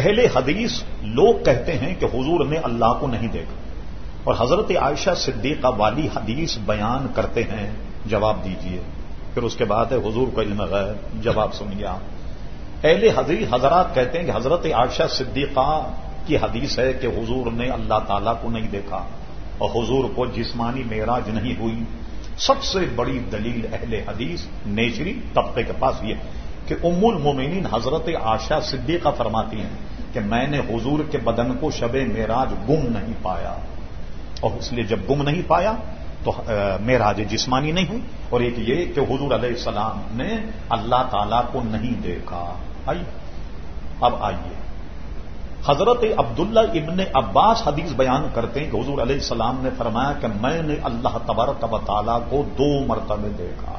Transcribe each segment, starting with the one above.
اہل حدیث لوگ کہتے ہیں کہ حضور نے اللہ کو نہیں دیکھا۔ اور حضرت عائشہ صدیقہ والی حدیث بیان کرتے ہیں۔ جواب دیجیے۔ پھر اس کے بعد ہے، حضور کو علم غیر جواب سنیے آپ۔ اہل حضری حضرات کہتے ہیں کہ حضرت عائشہ صدیقہ کی حدیث ہے کہ حضور نے اللہ تعالیٰ کو نہیں دیکھا۔ اور حضور کو جسمانی معراج نہیں ہوئی۔ سب سے بڑی دلیل اہل حدیث نیچری طبقے کے پاس یہ ہے۔ کہ ام المومنین حضرت عاشا صدیقہ فرماتی ہیں کہ میں نے حضور کے بدن کو شب معراج گم نہیں پایا۔ اور اس لیے جب گم نہیں پایا تو معراج جسمانی نہیں ہوئی۔ اور ایک یہ کہ حضور علیہ السلام نے اللہ تعالی کو نہیں دیکھا۔ آئیے، اب آئیے۔ حضرت عبداللہ ابن عباس حدیث بیان کرتے ہیں کہ حضور علیہ السلام نے فرمایا کہ میں نے اللہ تبارک و تعالیٰ کو دو مرتبے دیکھا۔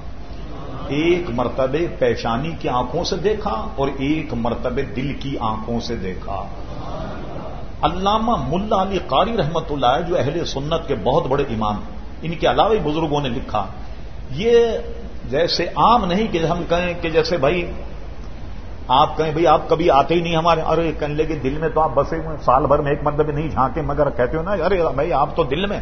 ایک مرتبہ پیشانی کی آنکھوں سے دیکھا اور ایک مرتبہ دل کی آنکھوں سے دیکھا۔ علامہ ملا علی قاری رحمت اللہ جو اہل سنت کے بہت بڑے امام ان کے علاوہ بزرگوں نے لکھا۔ یہ جیسے عام نہیں کہ ہم کہیں کہ جیسے بھائی آپ کہیں بھائی آپ کبھی آتے ہی نہیں ہمارے، ارے کہنے لگے دل میں تو آپ بسے ہوئے سال بھر میں ایک مطلب نہیں جھانکے مگر کہتے ہو نا، ارے بھائی آپ تو دل میں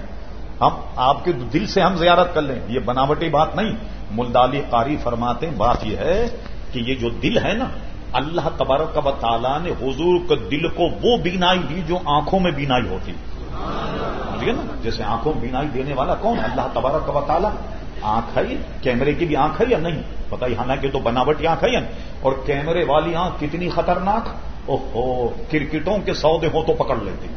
ہم، آپ کے دل سے ہم زیارت کر لیں، یہ بناوٹی بات نہیں۔ ملدالی قاری فرماتے ہیں، بات یہ ہے کہ یہ جو دل ہے نا، اللہ تبارک و تعالیٰ نے حضور کے دل کو وہ بینائی دی جو آنکھوں میں بینائی ہوتی۔ ہے نا؟ جیسے آنکھوں میں بینائی دینے والا کون؟ اللہ تبارک و تعالیٰ۔ آنکھ ہے کیمرے کی بھی آنکھ ہے یا نہیں؟ بتائیے ہاں حالانکہ تو بناوٹی آنکھ ہے یا نہیں؟ اور کیمرے والی آنکھ کتنی خطرناک؟ او کرکٹوں کے سودے ہو تو پکڑ لیتی۔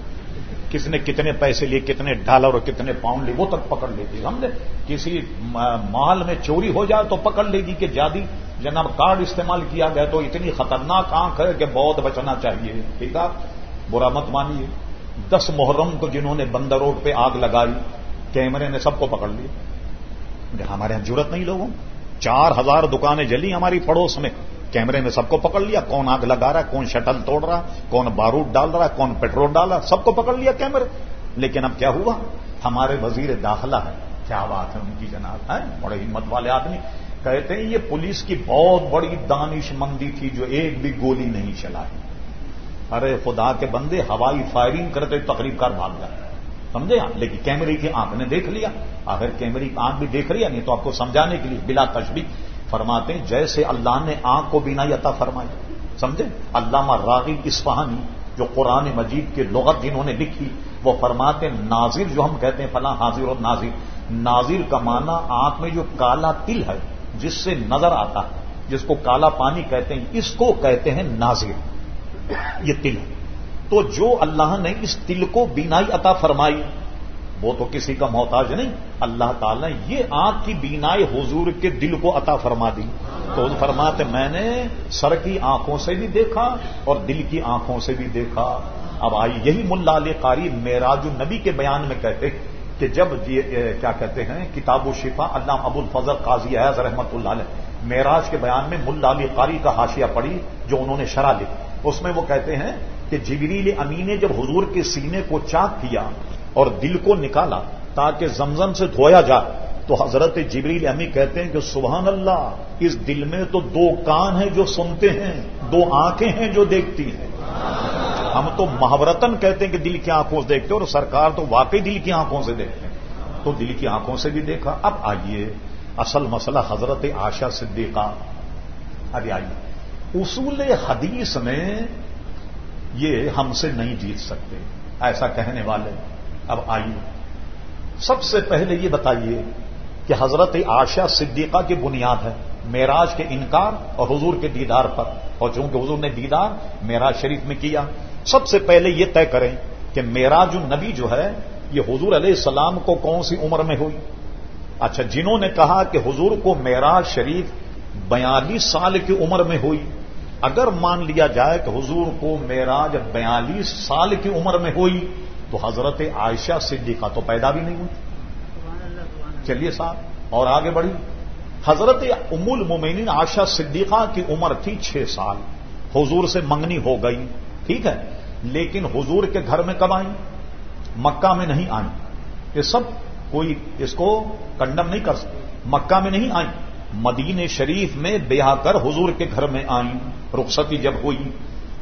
کس نے کتنے پیسے لیے، کتنے ڈالر اور کتنے پاؤنڈ لیے، وہ تک پکڑ لیتی۔ ہم نے کسی مال میں چوری ہو جائے تو پکڑ لے گی کہ جادی، جناب کارڈ استعمال کیا گیا تو اتنی خطرناک آنکھ ہے کہ بہت بچنا چاہیے۔ ٹھیک ہے؟ برا مت مانیے۔ دس محرم کو جنہوں نے بندر روڈ پہ آگ لگائی، کیمرے نے سب کو پکڑ لیا۔ ہمارے یہاں ضرورت نہیں لوگوں۔ چار ہزار دکانیں جلی ہماری پڑوس میں۔ کیمرے نے سب کو پکڑ لیا، کون آگ لگا رہا ہے کون شٹل توڑ رہا ہے کون بارود ڈال رہا ہے کون پیٹرول ڈال رہا ہے سب کو پکڑ لیا کیمرے۔ لیکن اب کیا ہوا؟ ہمارے وزیر داخلہ ہے کیا بات ہے ان کی جناب ہے بڑے ہمت والے آدمی۔ کہتے ہیں یہ پولیس کی بہت بڑی دانش مندی تھی جو ایک بھی گولی نہیں چلائی۔ ارے خدا کے بندے، ہوائی فائرنگ کرتے تقریب کار بھاگ جائے سمجھے آپ؟ لیکن کیمرے کی آنکھ نے دیکھ لیا۔ آخر کیمرے کی آنکھ بھی دیکھ رہی نہیں تو آپ کو سمجھانے کے لیے بلا تشبیح فرماتے ہیں، جیسے اللہ نے آنکھ کو بنا عطا فرمائی۔ سمجھے؟ علامہ راغب اسفہانی جو قرآن مجید کے لغت جنہوں نے لکھی، وہ فرماتے ہیں، ناظر جو ہم کہتے ہیں فلاں حاضر اور ناظر۔ ناظر کا معنی آنکھ میں جو کالا تل ہے، جس سے نظر آتا ہے، جس کو کالا پانی کہتے ہیں، اس کو کہتے ہیں ناظر۔ یہ تل تو جو اللہ نے اس تل کو بینائی، عطا فرمائی وہ تو کسی کا محتاج نہیں۔ اللہ تعالیٰ نے یہ آنکھ کی بینائی حضور کے دل کو عطا فرما دی۔ تو فرماتے میں نے سر کی آنکھوں سے بھی دیکھا اور دل کی آنکھوں سے بھی دیکھا۔ اب آئی یہی ملا علی قاری میراج النبی کے بیان میں کہتے کہ جب کیا کہتے ہیں، کتاب و شفا اللہ ابو الفضل قاضی ایز رحمت اللہ علیہ میراج کے بیان میں ملا علی قاری کا حاشیہ پڑی جو انہوں نے شرح لی اس میں وہ کہتے ہیں کہ جبریل امی نے جب حضور کے سینے کو چاک کیا اور دل کو نکالا تاکہ زمزم سے دھویا جائے۔ تو حضرت جبریل امی کہتے ہیں کہ سبحان اللہ، اس دل میں تو دو کان ہیں جو سنتے ہیں، دو آنکھیں ہیں جو دیکھتی ہیں۔ ہم تو محاورتن کہتے ہیں کہ دل کی آنکھوں سے دیکھتے اور سرکار تو واقعی دل کی آنکھوں سے دیکھتے ہیں۔ تو دل کی آنکھوں سے بھی دیکھا۔ اب آئیے اصل مسئلہ حضرت آشا صدیقہ۔ ابھی آئیے۔ اصول حدیث میں یہ ہم سے نہیں جیت سکتے۔ ایسا کہنے والے اب آئیے۔ سب سے پہلے یہ بتائیے کہ حضرت آشا صدیقہ کی بنیاد ہے، معراج کے انکار اور حضور کے دیدار پر۔ اور چونکہ حضور نے دیدار معراج شریف میں کیا، سب سے پہلے یہ طے کریں کہ معراج النبی جو ہے، یہ حضور علیہ السلام کو کون سی عمر میں ہوئی؟ اچھا جنہوں نے کہا کہ حضور کو معراج شریف بیالیس سال کی عمر میں ہوئی۔ اگر مان لیا جائے کہ حضور کو معراج بیالیس سال کی عمر میں ہوئی تو حضرت عائشہ صدیقہ تو پیدا بھی نہیں ہوئی۔ چلیے صاحب، اور آگے بڑھی حضرت ام المومنین عائشہ صدیقہ کی عمر تھی چھ سال۔ حضور سے منگنی ہو گئی، ٹھیک ہے؟ لیکن حضور کے گھر میں کب آئیں؟ مکہ میں نہیں آئیں۔ یہ سب کوئی اس کو کنڈم نہیں کر سکتے۔ مکہ میں نہیں آئیں۔ مدین شریف میں بیاہ کر حضور کے گھر میں آئیں۔ رخصتی جب ہوئی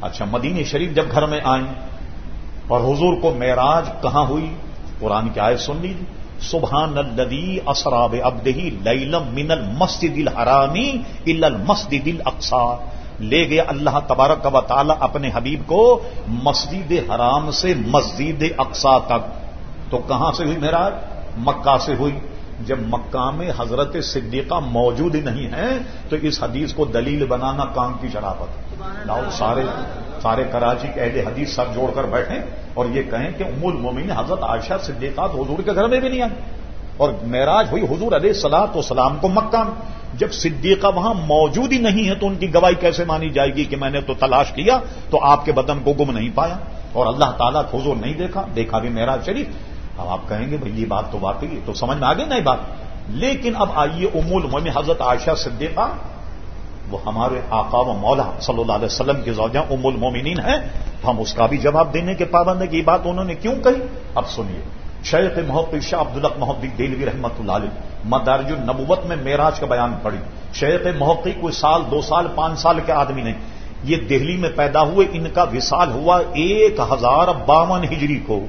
اچھا مدینہ شریف جب گھر میں آئیں اور حضور کو معراج کہاں ہوئی؟ قرآن کی آیت سن لیجیے سبحان الدی اسراب ابدہی لیلم من المسجد الحرامی الا المسجد الاقصا لے گیا اللہ تبارک و تعالی اپنے حبیب کو مسجد حرام سے مسجد اقسا تک۔ تو کہاں سے ہوئی معراج؟ مکہ سے ہوئی۔ جب مکہ میں حضرت صدیقہ موجود ہی نہیں ہے تو اس حدیث کو دلیل بنانا کام کی شرافت۔ لاؤ سارے۔ سارے کراچی کے اہل حدیث سر جوڑ کر بیٹھیں اور یہ کہیں کہ ام المومن حضرت عائشہ صدیقہ تو حضور کے گھر میں بھی نہیں آئی اور معراج ہوئی حضور علیہ سلاط و سلام کو مکہ جب صدیقہ وہاں موجود ہی نہیں ہے تو ان کی گواہی کیسے مانی جائے گی کہ میں نے تو تلاش کیا تو آپ کے بدن کو گم نہیں پایا؟ اور اللہ تعالیٰ کو حضور نہیں دیکھا دیکھا بھی معراج شریف۔ اب آپ کہیں گے بھائی یہ بات تو واقعی تو سمجھ میں آ گئی نہیں بات۔ لیکن اب آئیے امول من حضرت عائشہ صدیقہ وہ ہمارے آقا و مولا صلی اللہ علیہ وسلم کی زوجہ ام المومنین ہیں، ہم اس کا بھی جواب دینے کے پابند ہے کہ یہ بات انہوں نے کیوں کہی؟ اب سنیے، شیخ محبت شاہ عبدالق محبت دلوی رحمت اللہ علیہ مدارج النبوت میں میراج کا بیان پڑی شیخ محقی کوئی سال، دو سال، پانچ سال کے آدمی نہیں۔ یہ دہلی میں پیدا ہوئے، ان کا وصال ہوا ایک ہزار باون ہجری کو۔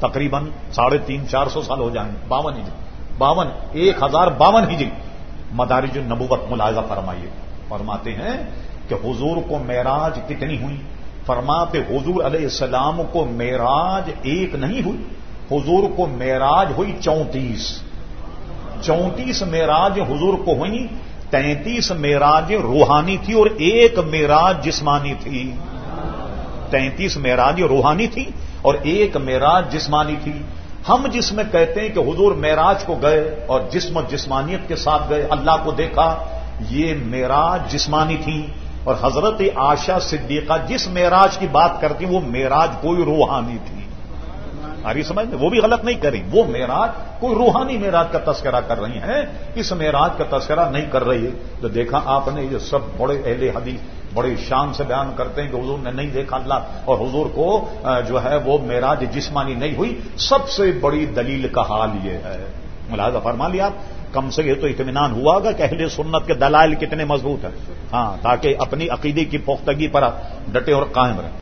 تقریباً ساڑھے تین، چار سو سال ہو جائیں باون ہجری۔ باون، ایک ہزار باون ہجری۔ مدارج النبوت ملاحظہ فرمائیے۔ فرماتے ہیں کہ حضور کو معراج کتنی ہوئی؟ فرماتے حضور علیہ السلام کو معراج ایک نہیں ہوئی۔ حضور کو معراج ہوئی چونتیس۔ چونتیس معراج حضور کو ہوئی، تینتیس معراج روحانی تھی اور ایک معراج جسمانی تھی۔ تینتیس معراج روحانی تھی اور ایک معراج جسمانی تھی۔ ہم جس میں کہتے ہیں کہ حضور معراج کو گئے اور جسم و جسمانیت کے ساتھ گئے، اللہ کو دیکھا، یہ معراج جسمانی تھی اور حضرت آشا صدیقہ جس معراج کی بات کرتی وہ معراج کوئی روحانی تھی۔ آری سمجھ میں؟ وہ بھی غلط نہیں کری وہ معراج کوئی روحانی معراج کا تذکرہ کر رہی ہیں۔ اس معراج کا تذکرہ نہیں کر رہی۔ ہے تو دیکھا آپ نے یہ سب بڑے اہل حدیث بڑی شان سے بیان کرتے ہیں کہ حضور نے نہیں دیکھا اللہ اور حضور کو جو ہے وہ معراج جسمانی نہیں ہوئی۔ سب سے بڑی دلیل کا حال یہ ہے۔ ملازہ فرما لیا آپ کم سے یہ تو اطمینان ہوا گا کہ اہل سنت کے دلائل کتنے مضبوط ہیں۔ ہاں تاکہ اپنی عقیدے کی پختگی پر ڈٹے اور قائم رہیں۔